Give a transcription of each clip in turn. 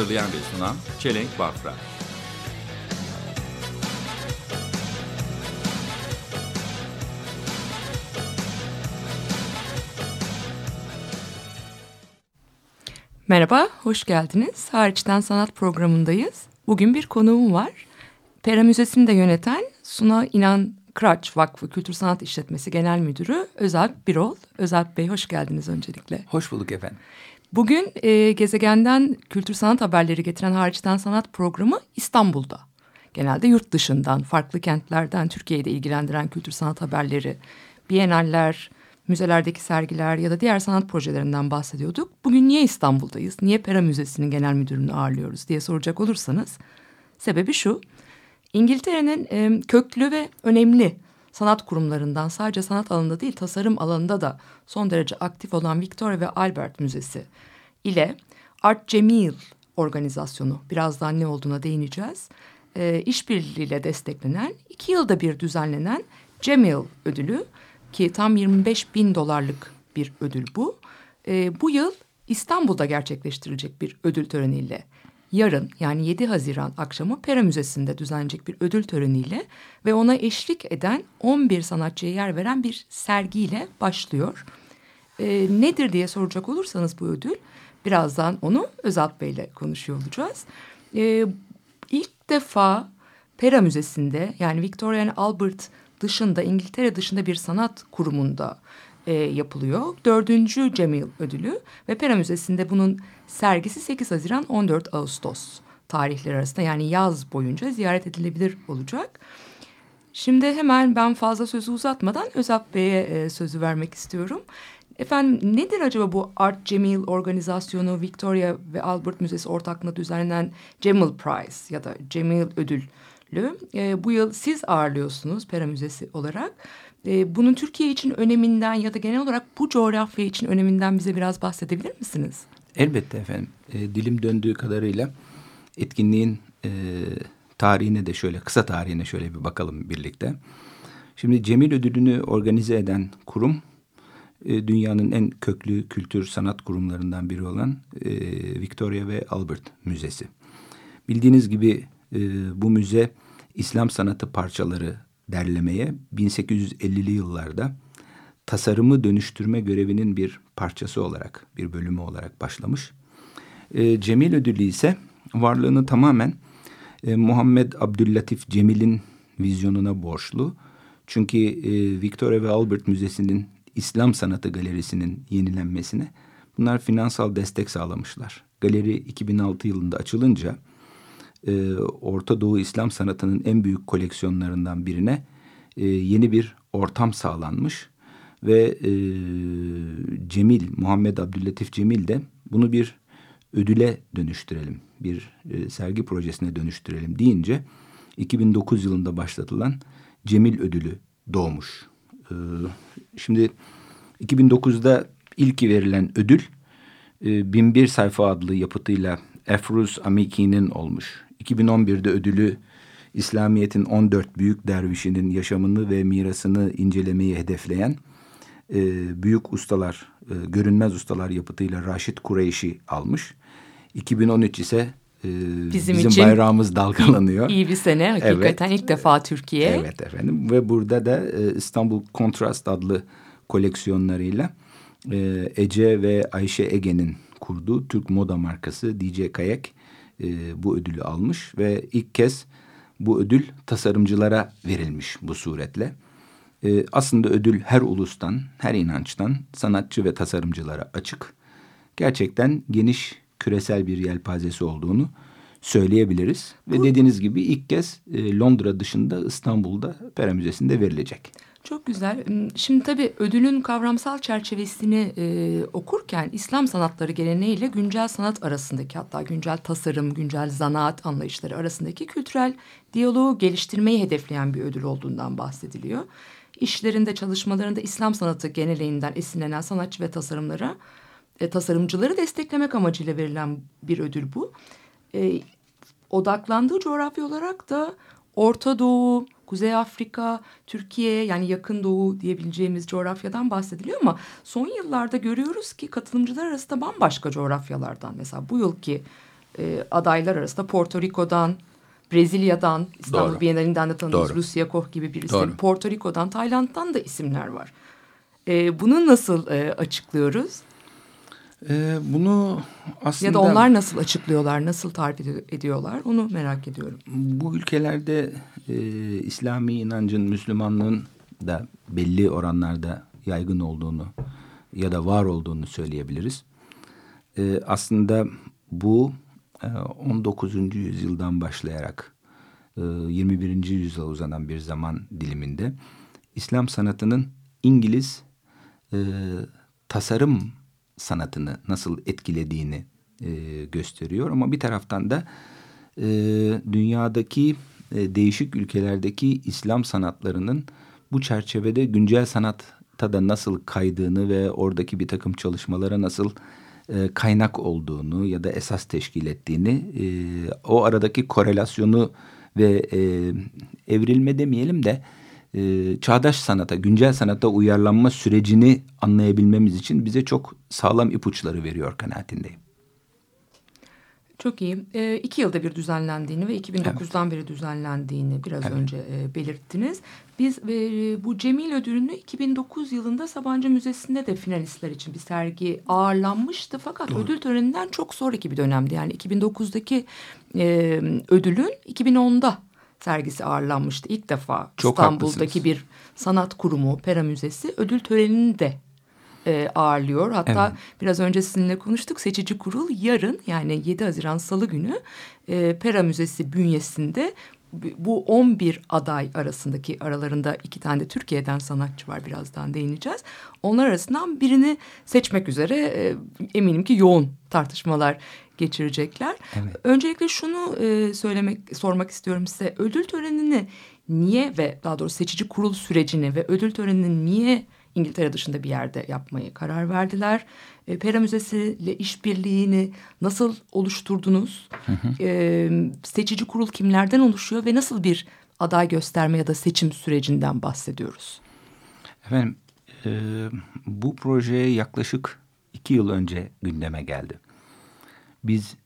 Hazırlayan ve sunan Çelenk Bafra. Merhaba, hoş geldiniz. Hariçten Sanat programındayız. Bugün bir konuğum var. Pera Müzesi'ni de yöneten Suna İnan Kıraç Vakfı Kültür Sanat İşletmesi Genel Müdürü Özalp Birol. Özalp Bey hoş geldiniz öncelikle. Hoş bulduk efendim. Bugün e, gezegenden kültür sanat haberleri getiren Hariçten Sanat programı İstanbul'da. Genelde yurt dışından, farklı kentlerden Türkiye'de ilgilendiren kültür sanat haberleri, biyenaller, müzelerdeki sergiler ya da diğer sanat projelerinden bahsediyorduk. Bugün niye İstanbul'dayız, niye Pera Müzesi'nin genel müdürünü ağırlıyoruz diye soracak olursanız sebebi şu. İngiltere'nin e, köklü ve önemli sanat kurumlarından sadece sanat alanında değil tasarım alanında da son derece aktif olan Victoria ve Albert Müzesi ile Art Cemil organizasyonu birazdan ne olduğuna değineceğiz. E, işbirliğiyle desteklenen iki yılda bir düzenlenen Cemil ödülü ki tam 25 bin dolarlık bir ödül bu. E, bu yıl İstanbul'da gerçekleştirilecek bir ödül töreniyle yarın yani 7 Haziran akşamı Pera Müzesi'nde düzenlenecek bir ödül töreniyle ve ona eşlik eden 11 sanatçıya yer veren bir sergiyle başlıyor. E, nedir diye soracak olursanız bu ödül birazdan onu Özalp Bey ile konuşuyor olacağız. E, ilk defa Pera Müzesi'nde yani Victoria and Albert dışında İngiltere dışında bir sanat kurumunda e, yapılıyor. Dördüncü Cemil ödülü ve Pera Müzesi'nde bunun sergisi 8 Haziran 14 Ağustos tarihleri arasında yani yaz boyunca ziyaret edilebilir olacak. Şimdi hemen ben fazla sözü uzatmadan Özap Bey'e e, sözü vermek istiyorum. Efendim nedir acaba bu Art Cemil organizasyonu Victoria ve Albert Müzesi ortaklığında düzenlenen Cemil Prize ya da Cemil ödülü? E, bu yıl siz ağırlıyorsunuz Pera Müzesi olarak. E, bunun Türkiye için öneminden ya da genel olarak bu coğrafya için öneminden bize biraz bahsedebilir misiniz? Elbette efendim. E, dilim döndüğü kadarıyla etkinliğin e, tarihine de şöyle kısa tarihine şöyle bir bakalım birlikte. Şimdi Cemil Ödülünü organize eden kurum e, dünyanın en köklü kültür sanat kurumlarından biri olan e, Victoria ve Albert Müzesi. Bildiğiniz gibi e, bu müze İslam sanatı parçaları derlemeye 1850'li yıllarda tasarımı dönüştürme görevinin bir parçası olarak, bir bölümü olarak başlamış. E, Cemil Ödülü ise varlığını tamamen e, Muhammed Abdüllatif Cemil'in vizyonuna borçlu. Çünkü e, Victoria ve Albert Müzesi'nin İslam Sanatı Galerisi'nin yenilenmesine bunlar finansal destek sağlamışlar. Galeri 2006 yılında açılınca e, Orta Doğu İslam sanatının en büyük koleksiyonlarından birine e, yeni bir ortam sağlanmış ve e, Cemil Muhammed Abdüllatif Cemil de bunu bir ödüle dönüştürelim, bir e, sergi projesine dönüştürelim deyince 2009 yılında başlatılan Cemil Ödülü doğmuş. E, şimdi 2009'da ilki verilen ödül e, 1001 sayfa adlı yapıtıyla Efruz Amiki'nin olmuş. 2011'de ödülü İslamiyet'in 14 büyük dervişinin yaşamını ve mirasını incelemeyi hedefleyen e, büyük ustalar, e, görünmez ustalar yapıtıyla Raşit Kureyşi almış. 2013 ise e, bizim, bizim için bayrağımız dalgalanıyor. İyi bir sene hakikaten evet. ilk defa Türkiye. Evet efendim ve burada da e, İstanbul Kontrast adlı koleksiyonlarıyla e, Ece ve Ayşe Ege'nin kurduğu Türk moda markası DJ Kayak e, bu ödülü almış ve ilk kez bu ödül tasarımcılara verilmiş bu suretle. E, aslında ödül her ulustan, her inançtan sanatçı ve tasarımcılara açık. Gerçekten geniş küresel bir yelpazesi olduğunu söyleyebiliriz. Ve dediğiniz gibi ilk kez e, Londra dışında İstanbul'da Pera Müzesi'nde verilecek. Çok güzel. Şimdi tabii ödülün kavramsal çerçevesini e, okurken İslam sanatları geleneğiyle güncel sanat arasındaki hatta güncel tasarım, güncel zanaat anlayışları arasındaki kültürel diyaloğu geliştirmeyi hedefleyen bir ödül olduğundan bahsediliyor. İşlerinde, çalışmalarında İslam sanatı geneleğinden esinlenen sanatçı ve tasarımlara, e, tasarımcıları desteklemek amacıyla verilen bir ödül bu. E, odaklandığı coğrafya olarak da Orta Doğu, Kuzey Afrika, Türkiye yani yakın doğu diyebileceğimiz coğrafyadan bahsediliyor ama son yıllarda görüyoruz ki katılımcılar arasında bambaşka coğrafyalardan mesela bu yılki e, adaylar arasında Porto Rico'dan, Brezilya'dan, İstanbul Doğru. Bienalinden de tanıdığımız Doğru. Rusya Koch gibi bir isim, Doğru. Porto Rico'dan, Tayland'dan da isimler var. E, bunu nasıl e, açıklıyoruz? Ee, bunu aslında... Ya da onlar nasıl açıklıyorlar, nasıl tarif ed- ediyorlar onu merak ediyorum. Bu ülkelerde e, İslami inancın, Müslümanlığın da belli oranlarda yaygın olduğunu ya da var olduğunu söyleyebiliriz. E, aslında bu e, 19. yüzyıldan başlayarak e, 21. yüzyıla uzanan bir zaman diliminde İslam sanatının İngiliz e, tasarım sanatını nasıl etkilediğini e, gösteriyor. Ama bir taraftan da e, dünyadaki e, değişik ülkelerdeki İslam sanatlarının bu çerçevede güncel sanatta da nasıl kaydığını ve oradaki bir takım çalışmalara nasıl e, kaynak olduğunu ya da esas teşkil ettiğini e, o aradaki korelasyonu ve e, evrilme demeyelim de e, çağdaş sanata, güncel sanata uyarlanma sürecini anlayabilmemiz için bize çok sağlam ipuçları veriyor kanaatindeyim. Çok iyi. E, iki yılda bir düzenlendiğini ve 2009'dan beri düzenlendiğini biraz Evet. önce e, belirttiniz. Biz e, bu Cemil Ödülünü 2009 yılında Sabancı Müzesi'nde de finalistler için bir sergi ağırlanmıştı. Fakat ödül töreninden çok sonraki bir dönemdi. Yani 2009'daki e, ödülün 2010'da sergisi ağırlanmıştı. İlk defa Çok İstanbul'daki haklısınız. bir sanat kurumu, Pera Müzesi ödül törenini de e, ağırlıyor. Hatta Evet. biraz önce sizinle konuştuk. Seçici kurul yarın yani 7 Haziran Salı günü e, Pera Müzesi bünyesinde bu- bu 11 aday arasındaki aralarında iki tane de Türkiye'den sanatçı var birazdan değineceğiz. Onlar arasından birini seçmek üzere e, eminim ki yoğun tartışmalar geçirecekler. Evet. Öncelikle şunu e, söylemek sormak istiyorum size. Ödül törenini niye ve daha doğrusu seçici kurul sürecini ve ödül törenini niye İngiltere dışında bir yerde yapmayı karar verdiler? E, Pera Müzesi ile işbirliğini nasıl oluşturdunuz? E, seçici kurul kimlerden oluşuyor ve nasıl bir aday gösterme ya da seçim sürecinden bahsediyoruz? Efendim e, bu projeye yaklaşık iki yıl önce gündeme geldi. Biz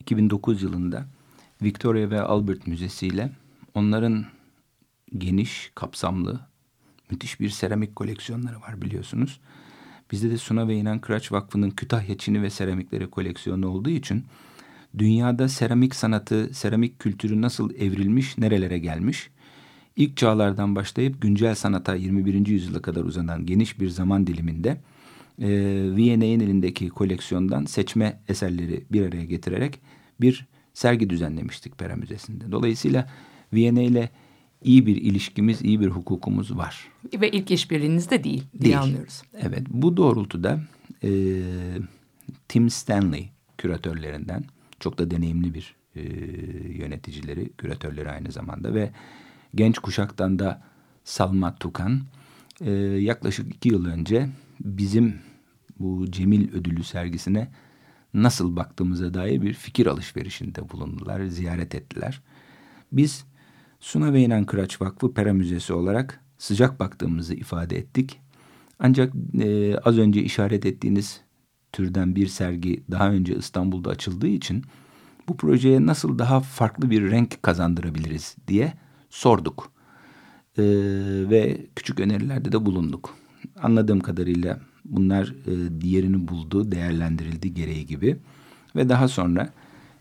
2009 yılında Victoria ve Albert Müzesi ile onların geniş, kapsamlı, müthiş bir seramik koleksiyonları var biliyorsunuz. Bizde de Suna ve İnan Kıraç Vakfı'nın Kütahya Çini ve Seramikleri koleksiyonu olduğu için dünyada seramik sanatı, seramik kültürü nasıl evrilmiş, nerelere gelmiş? İlk çağlardan başlayıp güncel sanata 21. yüzyıla kadar uzanan geniş bir zaman diliminde e, Viyana'nın elindeki koleksiyondan seçme eserleri bir araya getirerek bir sergi düzenlemiştik Pera Müzesi'nde. Dolayısıyla Viyana ile iyi bir ilişkimiz, iyi bir hukukumuz var. Ve ilk işbirliğiniz de değil diye Değil. anlıyoruz. Evet, bu doğrultuda e, Tim Stanley küratörlerinden çok da deneyimli bir e, yöneticileri, küratörleri aynı zamanda ve genç kuşaktan da Salma Tukan e, yaklaşık iki yıl önce bizim bu Cemil Ödülü sergisine nasıl baktığımıza dair bir fikir alışverişinde bulundular, ziyaret ettiler. Biz Suna ve İnan Kıraç Vakfı Pera Müzesi olarak sıcak baktığımızı ifade ettik. Ancak e, az önce işaret ettiğiniz türden bir sergi daha önce İstanbul'da açıldığı için bu projeye nasıl daha farklı bir renk kazandırabiliriz diye sorduk. E, ve küçük önerilerde de bulunduk. Anladığım kadarıyla bunlar e, diğerini buldu, değerlendirildi gereği gibi. Ve daha sonra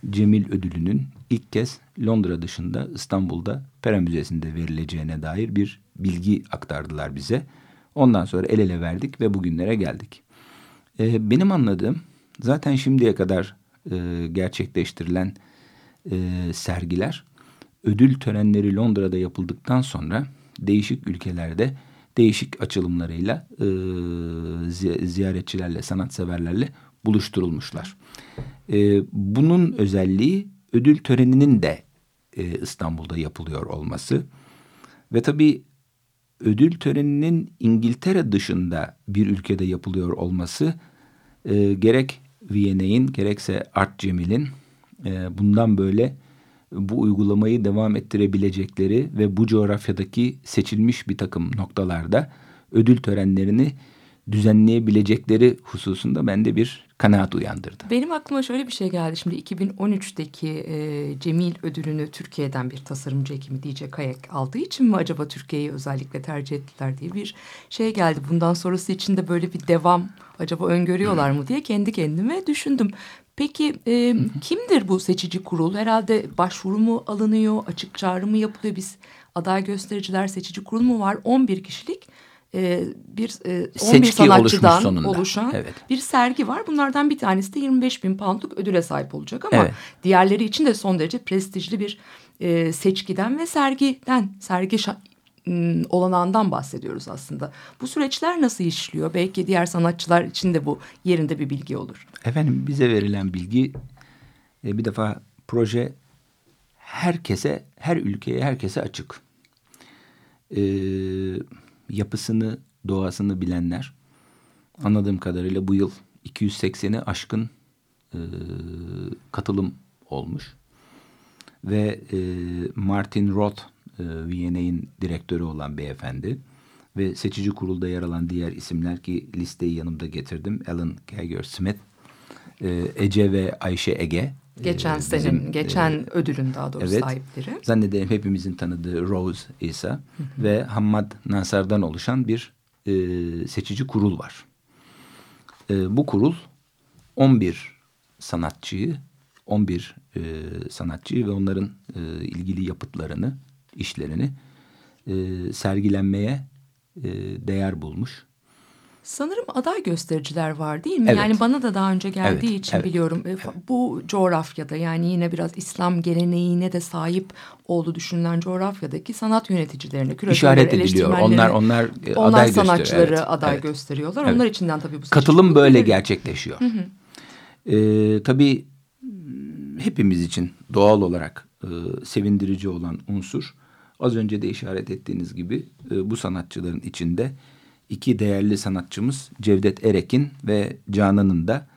Cemil ödülünün ilk kez Londra dışında İstanbul'da Pera Müzesi'nde verileceğine dair bir bilgi aktardılar bize. Ondan sonra el ele verdik ve bugünlere geldik. Ee, benim anladığım zaten şimdiye kadar e, gerçekleştirilen e, sergiler ödül törenleri Londra'da yapıldıktan sonra değişik ülkelerde değişik açılımlarıyla e, zi- ziyaretçilerle, sanatseverlerle buluşturulmuşlar. E, bunun özelliği ödül töreninin de e, İstanbul'da yapılıyor olması. Ve tabii ödül töreninin İngiltere dışında bir ülkede yapılıyor olması e, gerek VNA'in gerekse Art Cemil'in e, bundan böyle bu uygulamayı devam ettirebilecekleri ve bu coğrafyadaki seçilmiş bir takım noktalarda ödül törenlerini düzenleyebilecekleri hususunda bende bir kanaat uyandırdı. Benim aklıma şöyle bir şey geldi. Şimdi 2013'teki e, Cemil ödülünü Türkiye'den bir tasarımcı ekimi DJ Kayak aldığı için mi acaba Türkiye'yi özellikle tercih ettiler diye bir şey geldi. Bundan sonrası için de böyle bir devam acaba öngörüyorlar mı diye kendi kendime düşündüm. Peki e, kimdir bu seçici kurul? Herhalde başvuru mu alınıyor, açık çağrı mı yapılıyor? Biz aday göstericiler seçici kurul mu var? 11 kişilik e, bir e, 11 Seçki sanatçıdan oluşan Evet. bir sergi var. Bunlardan bir tanesi de 25 bin poundluk ödüle sahip olacak ama Evet. diğerleri için de son derece prestijli bir e, seçkiden ve sergiden, sergi olanağından bahsediyoruz aslında. Bu süreçler nasıl işliyor? Belki diğer sanatçılar için de bu yerinde bir bilgi olur. Efendim bize verilen bilgi e, bir defa proje herkese, her ülkeye, herkese açık. E, yapısını, doğasını bilenler anladığım kadarıyla bu yıl 280'i aşkın e, katılım olmuş. Ve e, Martin Roth, VNA'in direktörü olan beyefendi ve seçici kurulda yer alan diğer isimler ki listeyi yanımda getirdim. Alan Geiger Smith, e, Ece ve Ayşe Ege. Geçen e, senenin, bizim, geçen e, ödülün daha doğrusu evet. sahipleri. Zannederim hepimizin tanıdığı Rose İsa ve Hammad Nasar'dan oluşan bir e, seçici kurul var. E, bu kurul 11 sanatçıyı, 11 e, sanatçıyı ve onların e, ilgili yapıtlarını, işlerini e, sergilenmeye e, değer bulmuş. Sanırım aday göstericiler var değil mi? Evet. Yani bana da daha önce geldiği Evet, için evet, biliyorum. E, fa- Bu coğrafyada yani yine biraz İslam geleneğine de sahip olduğu düşünülen coğrafyadaki sanat İşaret ediliyor. eleştirmenlere, Onlar onlar e, onlar aday sanatçıları Evet, aday evet. gösteriyorlar. Evet. Onlar içinden tabii bu Katılım böyle gerçekleşiyor. Ee, tabii m, hepimiz için doğal olarak e, sevindirici olan unsur az önce de işaret ettiğiniz gibi e, bu sanatçıların içinde iki değerli sanatçımız Cevdet Erek'in ve Canan'ın da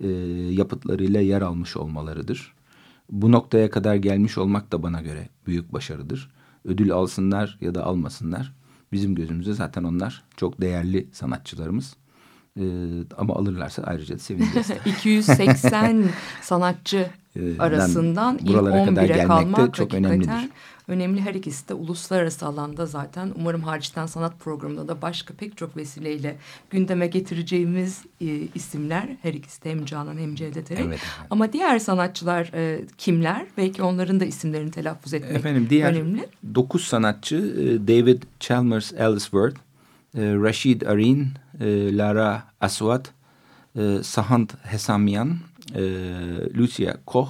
e, yapıtlarıyla yer almış olmalarıdır. Bu noktaya kadar gelmiş olmak da bana göre büyük başarıdır. Ödül alsınlar ya da almasınlar. Bizim gözümüzde zaten onlar çok değerli sanatçılarımız. Ee, ama alırlarsa ayrıca sevineceğiz. 280 sanatçı Ee, arasından ilk buralara kadar 11'e gelmek de kalmak çok önemlidir. Önemli. Her ikisi de uluslararası alanda zaten umarım hariçten sanat programında da başka pek çok vesileyle gündeme getireceğimiz e, isimler. Her ikisi de hem Canan hem Cevdet Erek. Evet efendim. Ama diğer sanatçılar e, kimler? Belki onların da isimlerini telaffuz etmek Efendim diğer önemli. dokuz sanatçı e, David Chalmers Ellsworth, e, Rashid Arin, e, Lara Aswat, e, Sahant Hesamyan, e, Lucia Koch,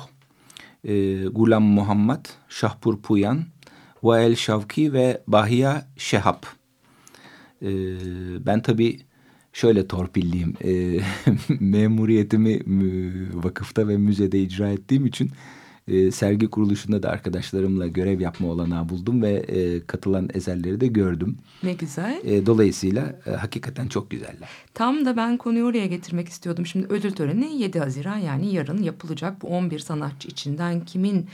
e, Gulam Muhammed, Şahpur Puyan, Vael Şavki ve Bahia Şehap. E, ben tabii şöyle torpilliyim. E, memuriyetimi vakıfta ve müzede icra ettiğim için e, sergi kuruluşunda da arkadaşlarımla görev yapma olanağı buldum ve e, katılan eserleri de gördüm. Ne güzel. E, dolayısıyla e, hakikaten çok güzeller. Tam da ben konuyu oraya getirmek istiyordum. Şimdi ödül töreni 7 Haziran yani yarın yapılacak. Bu 11 sanatçı içinden kimin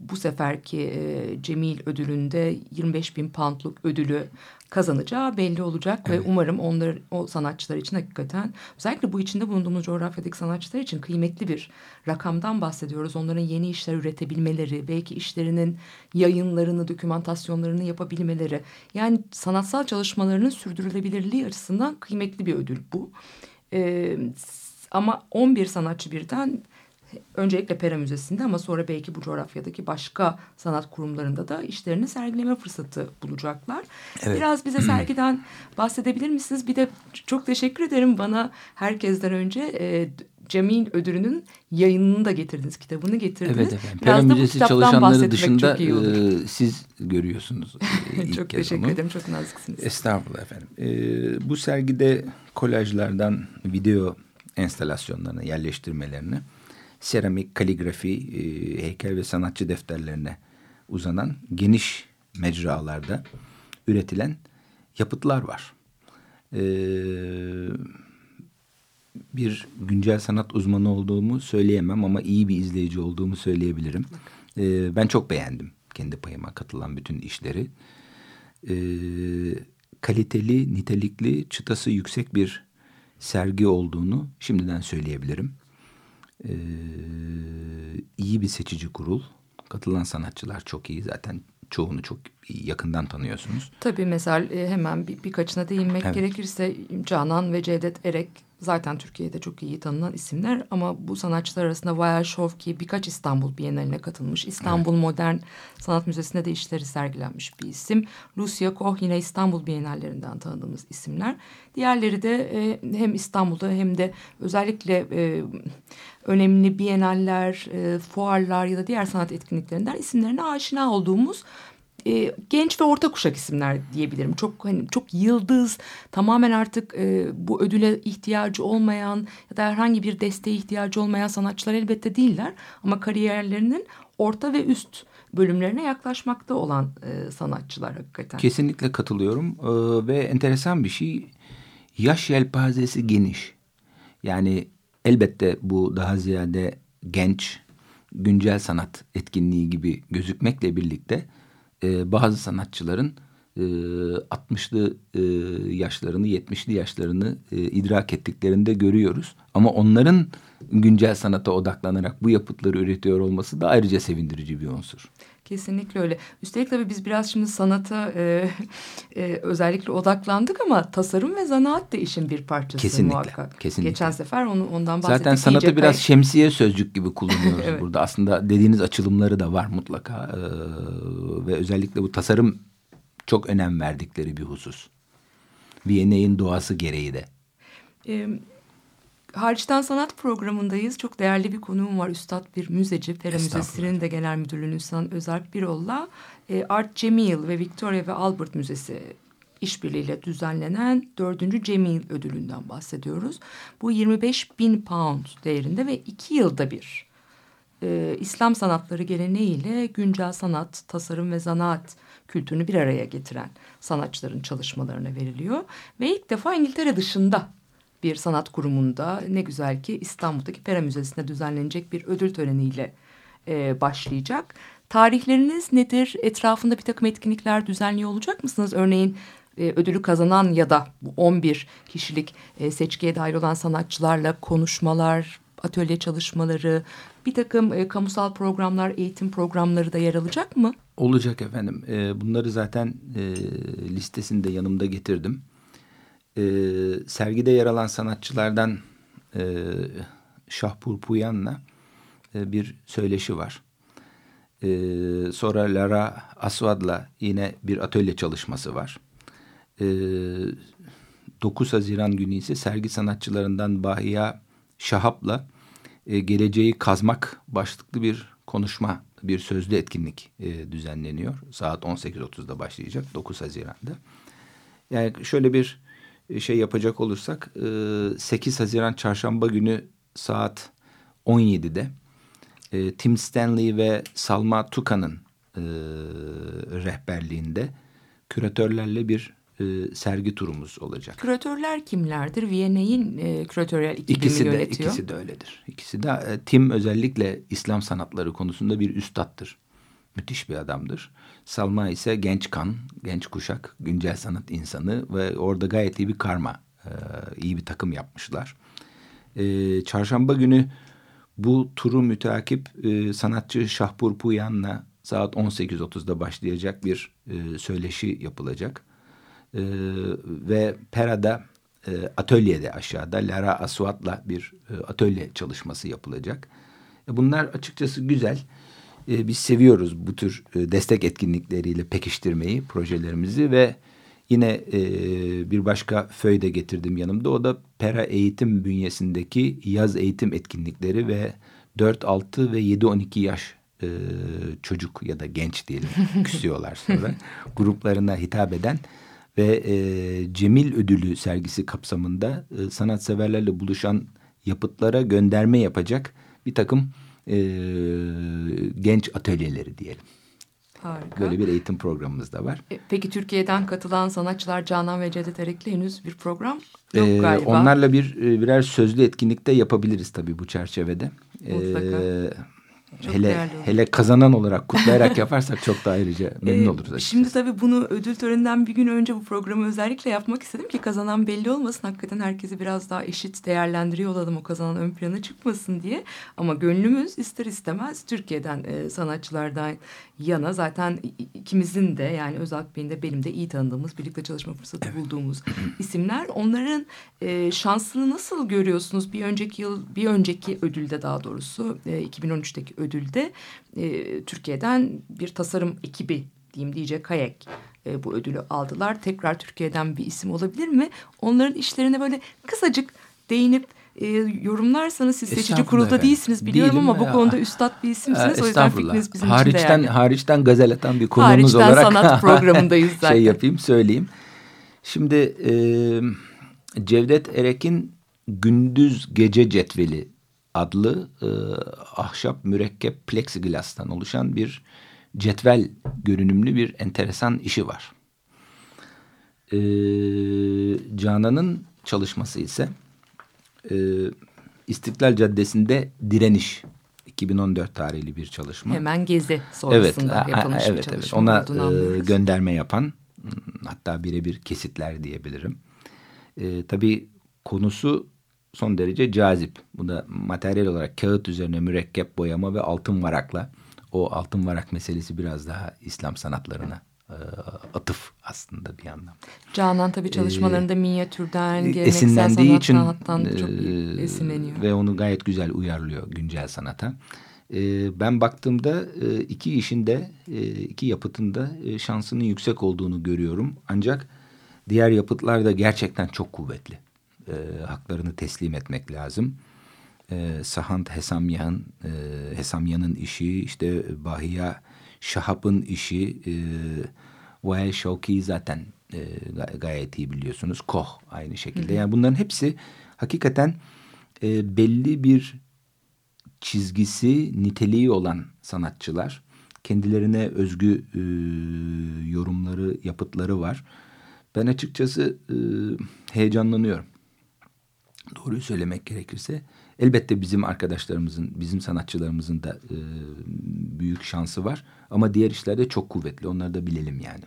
bu seferki e, Cemil ödülünde 25 bin poundluk ödülü kazanacağı belli olacak ve umarım onlar o sanatçılar için hakikaten özellikle bu içinde bulunduğumuz coğrafyadaki sanatçılar için kıymetli bir rakamdan bahsediyoruz. Onların yeni işler üretebilmeleri, belki işlerinin yayınlarını, dokümantasyonlarını yapabilmeleri. Yani sanatsal çalışmalarının sürdürülebilirliği açısından kıymetli bir ödül bu. Ee, ama 11 sanatçı birden öncelikle Pera Müzesi'nde ama sonra belki bu coğrafyadaki başka sanat kurumlarında da işlerini sergileme fırsatı bulacaklar. Evet. Biraz bize sergiden bahsedebilir misiniz? Bir de çok teşekkür ederim bana herkesten önce e, Cemil ödülünün yayınını da getirdiniz, kitabını getirdiniz. Evet efendim. Biraz Pera Müzesi çalışanları dışında e, siz görüyorsunuz. e, çok teşekkür onu. ederim, çok naziksiniz. Estağfurullah efendim. Ee, bu sergide kolajlardan video enstalasyonlarına, yerleştirmelerine, seramik, kaligrafi, e, heykel ve sanatçı defterlerine uzanan geniş mecralarda üretilen yapıtlar var. Ee, bir güncel sanat uzmanı olduğumu söyleyemem ama iyi bir izleyici olduğumu söyleyebilirim. Ee, ben çok beğendim kendi payıma katılan bütün işleri. Ee, kaliteli, nitelikli, çıtası yüksek bir sergi olduğunu şimdiden söyleyebilirim. Ee, iyi bir seçici kurul. Katılan sanatçılar çok iyi. Zaten çoğunu çok yakından tanıyorsunuz. Tabii mesela e, hemen bir, birkaçına değinmek Evet. gerekirse Canan ve Cevdet Erek zaten Türkiye'de çok iyi tanınan isimler ama bu sanatçılar arasında Vaya Şovki birkaç İstanbul Bienali'ne katılmış. İstanbul Modern Sanat Müzesi'nde de işleri sergilenmiş bir isim. Lucia Koch yine İstanbul Bienallerinden tanıdığımız isimler. Diğerleri de e, hem İstanbul'da hem de özellikle e, önemli bienaller, e, fuarlar ya da diğer sanat etkinliklerinden isimlerine aşina olduğumuz e, genç ve orta kuşak isimler diyebilirim. Çok hani çok yıldız, tamamen artık e, bu ödüle ihtiyacı olmayan ya da herhangi bir desteğe ihtiyacı olmayan sanatçılar elbette değiller. Ama kariyerlerinin orta ve üst bölümlerine yaklaşmakta olan e, sanatçılar hakikaten. Kesinlikle katılıyorum Ee, ve enteresan bir şey yaş yelpazesi geniş. Yani elbette bu daha ziyade genç güncel sanat etkinliği gibi gözükmekle birlikte e, bazı sanatçıların e, 60'lı e, yaşlarını 70'li yaşlarını e, idrak ettiklerini de görüyoruz. Ama onların güncel sanata odaklanarak bu yapıtları üretiyor olması da ayrıca sevindirici bir unsur. Kesinlikle öyle. Üstelik tabii biz biraz şimdi sanata e, e, özellikle odaklandık ama tasarım ve zanaat da işin bir parçası Kesinlikle, muhakkak. kesinlikle. Geçen sefer onu ondan bahsettik. Zaten sanatı İyice biraz kay- şemsiye sözcük gibi kullanıyoruz Evet. burada. Aslında dediğiniz açılımları da var mutlaka. Ee, ve özellikle bu tasarım çok önem verdikleri bir husus. Viyana'nın doğası gereği de. E, Hariçten Sanat programındayız. Çok değerli bir konuğum var. Üstad bir müzeci. Pera. Müzesi'nin de genel müdürlüğünü üstlenen Özalp Birol'la e, Art Cemil ve Victoria ve Albert Müzesi işbirliğiyle düzenlenen dördüncü Cemil ödülünden bahsediyoruz. Bu 25 bin pound değerinde ve iki yılda bir e, İslam sanatları geleneğiyle güncel sanat, tasarım ve zanaat kültürünü bir araya getiren sanatçıların çalışmalarına veriliyor. Ve ilk defa İngiltere dışında bir sanat kurumunda ne güzel ki İstanbul'daki Pera Müzesi'nde düzenlenecek bir ödül töreniyle e, başlayacak. Tarihleriniz nedir? Etrafında bir takım etkinlikler düzenliyor olacak mısınız? Örneğin e, ödülü kazanan ya da bu 11 kişilik e, seçkiye dahil olan sanatçılarla konuşmalar, atölye çalışmaları, bir takım e, kamusal programlar, eğitim programları da yer alacak mı? Olacak efendim. Ee, bunları zaten e, listesinde yanımda getirdim. Ee, sergide yer alan sanatçılardan e, Şahpur Puyan'la e, bir söyleşi var. Ee, sonra Lara Aswad'la yine bir atölye çalışması var. Ee, 9 Haziran günü ise sergi sanatçılarından Bahiya Şahap'la e, geleceği kazmak başlıklı bir konuşma, bir sözlü etkinlik e, düzenleniyor. Saat 18.30'da başlayacak 9 Haziran'da. Yani şöyle bir e, şey yapacak olursak e, 8 Haziran çarşamba günü saat 17'de e, Tim Stanley ve Salma Tuka'nın e, rehberliğinde küratörlerle bir e, sergi turumuz olacak. Küratörler kimlerdir? Viyana'nın e, küratöryel ekibini İkisi de yönetiyor. ikisi de öyledir. İkisi de e, Tim özellikle İslam sanatları konusunda bir üstattır. Müthiş bir adamdır. Salma ise genç kan, genç kuşak, güncel sanat insanı ve orada gayet iyi bir karma, e, iyi bir takım yapmışlar. E, çarşamba günü bu turu müteakip e, sanatçı Şahpur Puyan'la saat 18.30'da başlayacak bir söyleşi yapılacak. Ve Pera'da atölyede aşağıda Lara Aswat'la bir atölye çalışması yapılacak. Bunlar açıkçası güzel. E, biz seviyoruz bu tür e, destek etkinlikleriyle pekiştirmeyi projelerimizi ve Yine e, bir başka föy de getirdim yanımda. O da Pera Eğitim bünyesindeki yaz eğitim etkinlikleri ve 4, 6 ve 7, 12 yaş e, çocuk ya da genç diyelim küsüyorlar sonra gruplarına hitap eden ve e, Cemil Ödülü sergisi kapsamında e, sanatseverlerle buluşan yapıtlara gönderme yapacak bir takım e, genç atölyeleri diyelim. Harika. Böyle bir eğitim programımız da var. E, Peki Türkiye'den katılan sanatçılar Canan ve Cevdet Erek'le henüz bir program yok Ee, galiba. onlarla bir e, birer sözlü etkinlikte yapabiliriz tabii bu çerçevede. Mutlaka. Ee, Çok hele hele kazanan olarak kutlayarak yaparsak çok da ayrıca memnun Ee, oluruz. açıkçası. Şimdi tabii bunu ödül töreninden bir gün önce bu programı özellikle yapmak istedim ki kazanan belli olmasın. Hakikaten herkesi biraz daha eşit değerlendiriyor olalım o kazanan ön plana çıkmasın diye. Ama gönlümüz ister istemez Türkiye'den e, sanatçılardan yana zaten ikimizin de yani Özalp Bey'in de benim de iyi tanıdığımız birlikte çalışma fırsatı bulduğumuz isimler. Onların e, şansını nasıl görüyorsunuz? Bir önceki yıl bir önceki ödülde daha doğrusu e, 2013'teki ödülde e, Türkiye'den bir tasarım ekibi diyeyim DJ Kayek e, bu ödülü aldılar. Tekrar Türkiye'den bir isim olabilir mi? Onların işlerine böyle kısacık değinip e, yorumlarsanız siz seçici kurulda efendim. değilsiniz biliyorum Değilim ama bu ya. konuda üstad bir isimsiniz. O yüzden fikriniz bizim hariçten, için değerli. Hariçten gazel atan bir konuğumuz Hariçten olarak sanat programındayız zaten. şey yapayım söyleyeyim. Şimdi e, Cevdet Erek'in Gündüz Gece Cetveli adlı e, ahşap mürekkep plexiglas'tan oluşan bir cetvel görünümlü bir enteresan işi var. E, Canan'ın çalışması ise e, İstiklal Caddesi'nde direniş 2014 tarihli bir çalışma. Hemen gezi Evet, sonrasında a- yapılmış bir evet, çalışma evet. Ona e, gönderme yapan hatta birebir kesitler diyebilirim. E, tabii konusu son derece cazip. Bu da materyal olarak kağıt üzerine mürekkep boyama ve altın varakla. O altın varak meselesi biraz daha İslam sanatlarına e, atıf aslında bir yandan. Canan tabii çalışmalarında minyatürden, geleneksel Ee, esinlendiği için çok e, esinleniyor. ve onu gayet güzel uyarlıyor güncel sanata. E, ben baktığımda e, iki işinde, e, iki yapıtında e, şansının yüksek olduğunu görüyorum. Ancak diğer yapıtlar da gerçekten çok kuvvetli. E, haklarını teslim etmek lazım. E, Sahant Hesamyan, e, Hesamyan'ın işi, işte Bahiya Şahap'ın işi, e, Vael zaten e, ga- gayet iyi biliyorsunuz. Koh aynı şekilde. Yani bunların hepsi hakikaten e, belli bir çizgisi, niteliği olan sanatçılar. Kendilerine özgü e, yorumları, yapıtları var. Ben açıkçası e, heyecanlanıyorum. Doğruyu söylemek gerekirse elbette bizim arkadaşlarımızın, bizim sanatçılarımızın da e, büyük şansı var. Ama diğer işlerde çok kuvvetli. Onları da bilelim yani.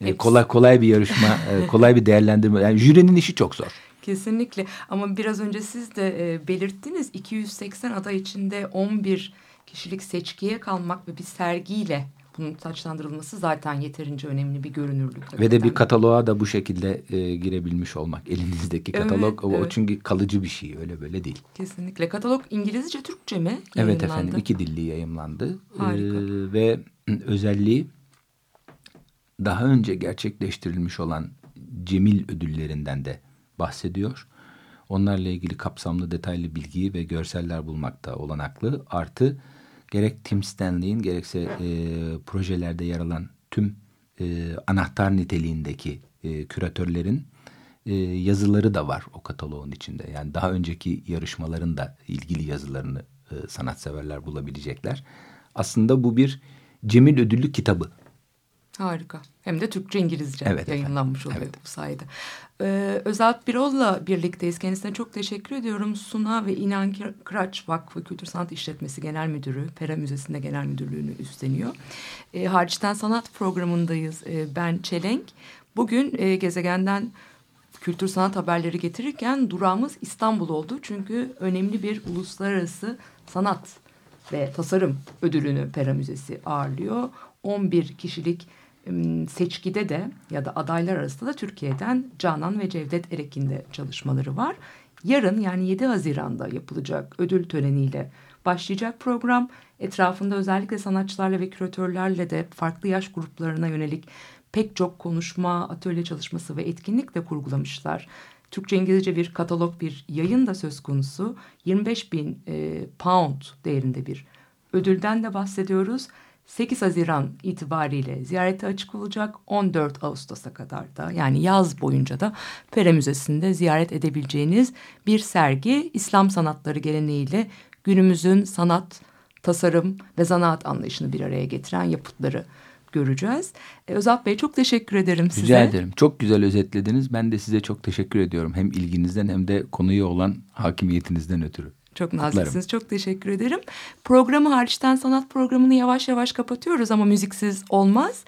E, Hepsi. kolay kolay bir yarışma, e, kolay bir değerlendirme. Yani jürinin işi çok zor. Kesinlikle ama biraz önce siz de e, belirttiniz 280 aday içinde 11 kişilik seçkiye kalmak ve bir sergiyle bunun taçlandırılması zaten yeterince önemli bir görünürlük. Ve de bir kataloğa da bu şekilde e, girebilmiş olmak. Elinizdeki Evet, katalog o, o evet. çünkü kalıcı bir şey öyle böyle değil. Kesinlikle. Katalog İngilizce, Türkçe mi Evet yayınlandı? efendim iki dilli yayımlandı. Harika. Ee, ve özelliği daha önce gerçekleştirilmiş olan Cemil ödüllerinden de bahsediyor. Onlarla ilgili kapsamlı detaylı bilgiyi ve görseller bulmakta olanaklı. Artı gerek Tim Stanley'in gerekse e, projelerde yer alan tüm e, anahtar niteliğindeki e, küratörlerin e, yazıları da var o kataloğun içinde. Yani daha önceki yarışmaların da ilgili yazılarını e, sanatseverler bulabilecekler. Aslında bu bir Cemil Ödüllü kitabı. Harika. Hem de Türkçe İngilizce Evet efendim. yayınlanmış oluyor Evet. bu sayede. Ee, Özalp Birol'la birlikteyiz. Kendisine çok teşekkür ediyorum. Suna ve İnan Kıraç Vakfı Kültür Sanat İşletmesi Genel Müdürü, Pera Müzesi'nde genel müdürlüğünü üstleniyor. Ee, Hariçten Sanat programındayız. Ee, ben Çelenk. Bugün e, gezegenden kültür sanat haberleri getirirken durağımız İstanbul oldu. Çünkü önemli bir uluslararası sanat ve tasarım ödülünü Pera Müzesi ağırlıyor. 11 kişilik seçkide de ya da adaylar arasında da Türkiye'den Canan ve Cevdet Erek'in de çalışmaları var. Yarın yani 7 Haziran'da yapılacak ödül töreniyle başlayacak program. Etrafında özellikle sanatçılarla ve küratörlerle de farklı yaş gruplarına yönelik pek çok konuşma, atölye çalışması ve etkinlik de kurgulamışlar. Türkçe İngilizce bir katalog bir yayın da söz konusu. 25 bin e, pound değerinde bir ödülden de bahsediyoruz. 8 Haziran itibariyle ziyarete açık olacak. 14 Ağustos'a kadar da yani yaz boyunca da Pere Müzesi'nde ziyaret edebileceğiniz bir sergi İslam sanatları geleneğiyle günümüzün sanat, tasarım ve zanaat anlayışını bir araya getiren yapıtları göreceğiz. E, Özat Bey çok teşekkür ederim size. Rica ederim. Çok güzel özetlediniz. Ben de size çok teşekkür ediyorum. Hem ilginizden hem de konuya olan hakimiyetinizden ötürü. Çok naziksiniz. Çok teşekkür ederim. Programı hariçten sanat programını yavaş yavaş kapatıyoruz ama müziksiz olmaz.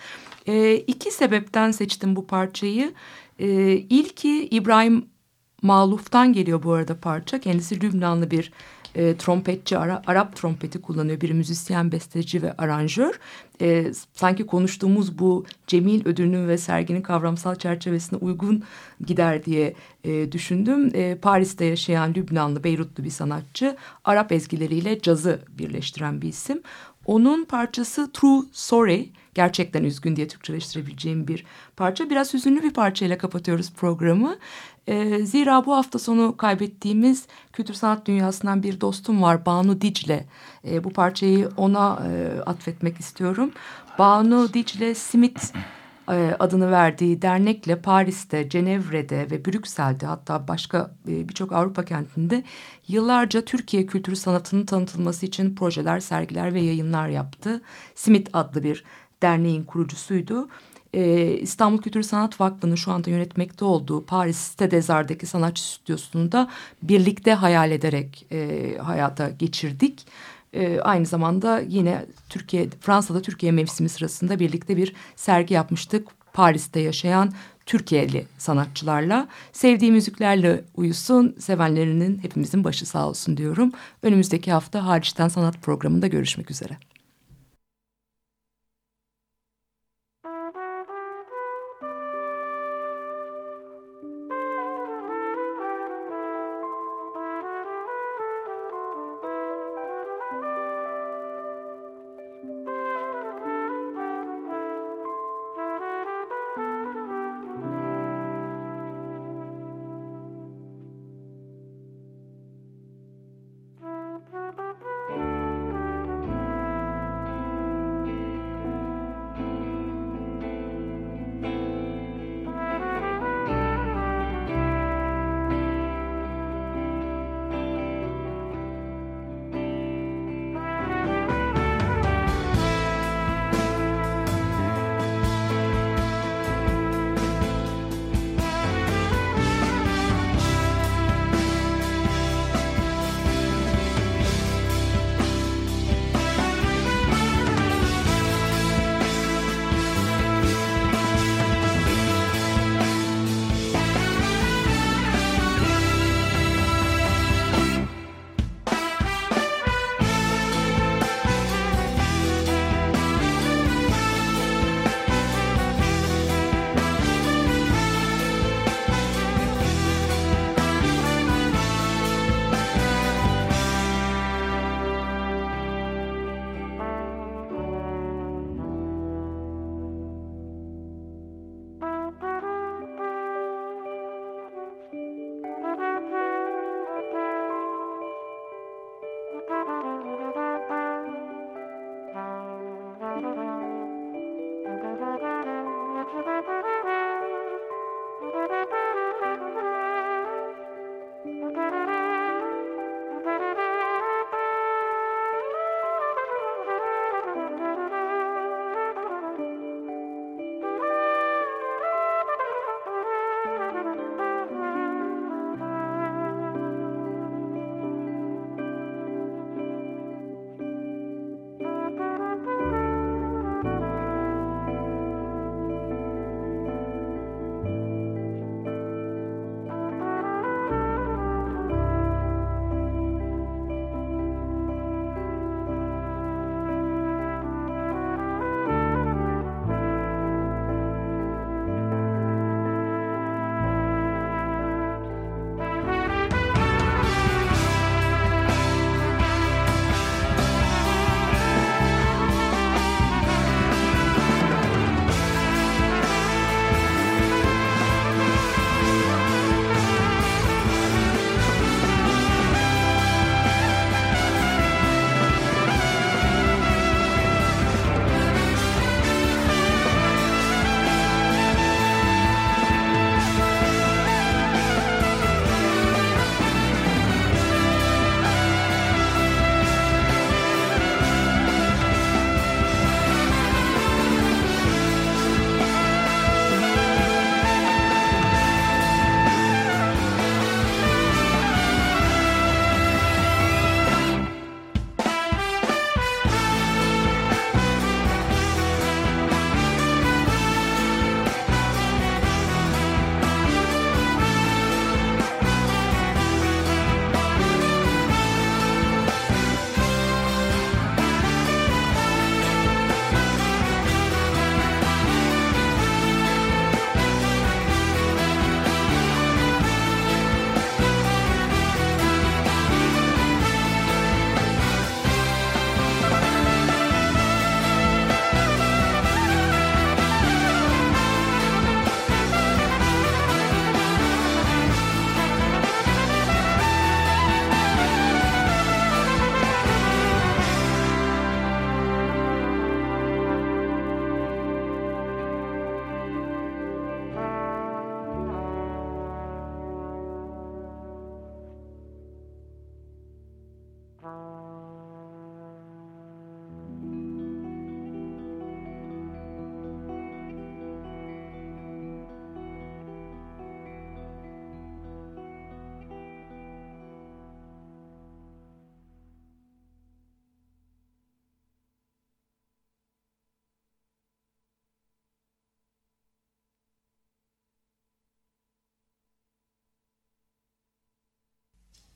E, iki sebepten seçtim bu parçayı. E, ilki İbrahim Maluf'tan geliyor bu arada parça. Kendisi Lübnanlı bir e, trompetçi, Ara, Arap trompeti kullanıyor. Bir müzisyen, besteci ve aranjör. E, sanki konuştuğumuz bu Cemil ödülünün ve serginin kavramsal çerçevesine uygun gider diye e, düşündüm. E, Paris'te yaşayan Lübnanlı, Beyrutlu bir sanatçı. Arap ezgileriyle cazı birleştiren bir isim. Onun parçası True Sorry gerçekten üzgün diye Türkçeleştirebileceğim bir parça. Biraz hüzünlü bir parçayla kapatıyoruz programı. E, zira bu hafta sonu kaybettiğimiz kültür sanat dünyasından bir dostum var Banu Dicle. E, bu parçayı ona e, atfetmek istiyorum. Banu Dicle Smith e, adını verdiği dernekle Paris'te, Cenevre'de ve Brüksel'de hatta başka e, birçok Avrupa kentinde yıllarca Türkiye kültürü sanatının tanıtılması için projeler, sergiler ve yayınlar yaptı. Smith adlı bir derneğin kurucusuydu. Ee, İstanbul Kültür Sanat Vakfı'nın şu anda yönetmekte olduğu Paris Stedezar'daki sanatçı stüdyosunu da birlikte hayal ederek e, hayata geçirdik. E, aynı zamanda yine Türkiye, Fransa'da Türkiye mevsimi sırasında birlikte bir sergi yapmıştık. Paris'te yaşayan Türkiye'li sanatçılarla sevdiği müziklerle uyusun, sevenlerinin hepimizin başı sağ olsun diyorum. Önümüzdeki hafta hariçten sanat programında görüşmek üzere.